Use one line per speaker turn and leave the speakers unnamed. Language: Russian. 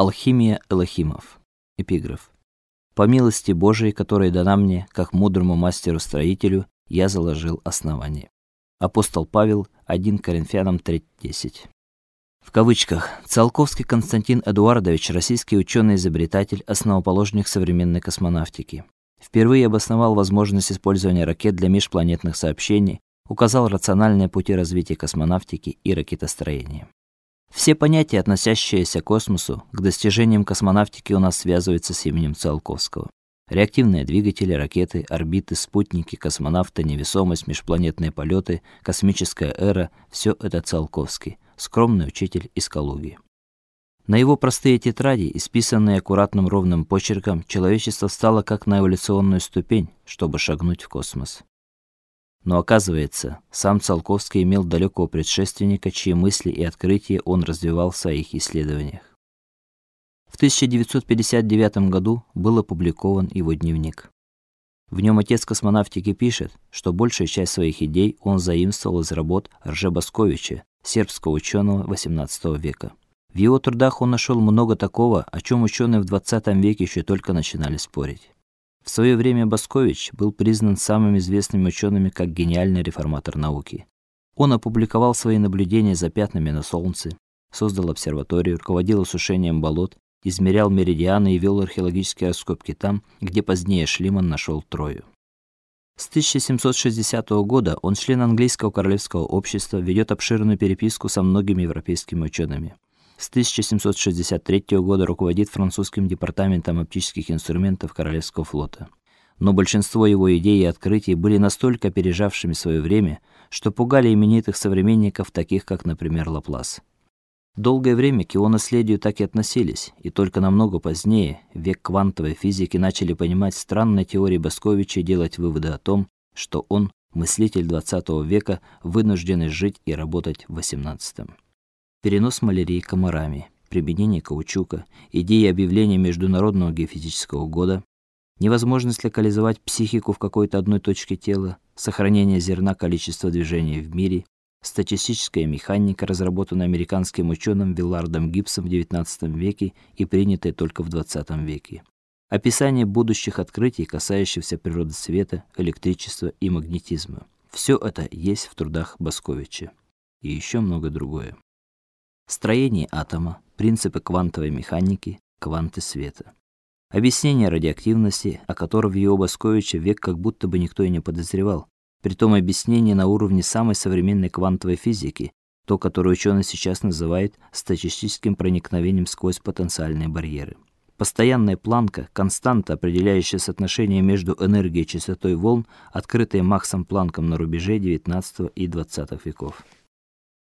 Алхимия Элохимов. Эпиграф. По милости Божией, которая дана мне, как мудрому мастеру-строителю, я заложил основание. Апостол Павел, 1 Коринфянам 3:10. В кавычках. Циолковский Константин Эдуардович, российский ученый-изобретатель, основоположник современной космонавтики. Впервые обосновал возможность использования ракет для межпланетных сообщений, указал рациональные пути развития космонавтики и ракетостроения. Все понятия, относящиеся к космосу, к достижениям космонавтики у нас связываются с именем Циолковского. Реактивные двигатели, ракеты, орбиты, спутники, космонавты, невесомость, межпланетные полеты, космическая эра все это Циолковский, скромный учитель из Калуги. На его простые тетради, исписанные аккуратным ровным почерком, человечество встало как на эволюционную ступень, чтобы шагнуть в космос. Но оказывается, сам Циолковский имел далекого предшественника, чьи мысли и открытия он развивал в своих исследованиях. В 1959 году был опубликован его дневник. В нем отец космонавтики пишет, что большую часть своих идей он заимствовал из работ Ржебасковича, сербского ученого XVIII века. В его трудах он нашел много такого, о чем ученые в 20 веке еще только начинали спорить. В свое время Баскович был признан самыми известными учеными как гениальный реформатор науки. Он опубликовал свои наблюдения за пятнами на солнце, создал обсерваторию, руководил осушением болот, измерял меридианы и вел археологические раскопки там, где позднее Шлиман нашел Трою. С 1760 года он член английского королевского общества, ведет обширную переписку со многими европейскими учеными. С 1763 года руководит французским департаментом оптических инструментов Королевского флота. Но большинство его идей и открытий были настолько опережавшими свое время, что пугали именитых современников, таких как, например, Лаплас. Долгое время к его наследию так и относились, и только намного позднее, в век квантовой физики, начали понимать странные теории Басковича и делать выводы о том, что он, мыслитель XX века, вынужденный жить и работать в XVIII перенос малярии комарами, применение каучука, идеи объявления Международного геофизического года, невозможность локализовать психику в какой-то одной точке тела, сохранение зерна количества движений в мире, статистическая механика, разработанная американским ученым Виллардом Гибсом в XIX веке и принятая только в XX веке. Описание будущих открытий, касающихся природы света, электричества и магнетизма. Все это есть в трудах Басковича. И еще много другое строение атома, принципы квантовой механики, кванты света. Объяснение радиоактивности, о котором в его Басковиче век как будто бы никто и не подозревал. Притом объяснение на уровне самой современной квантовой физики, то, которое ученые сейчас называют статистическим проникновением сквозь потенциальные барьеры. Постоянная планка, константа, определяющая соотношение между энергией и частотой волн, открытая Максом Планком на рубеже XIX и XX веков.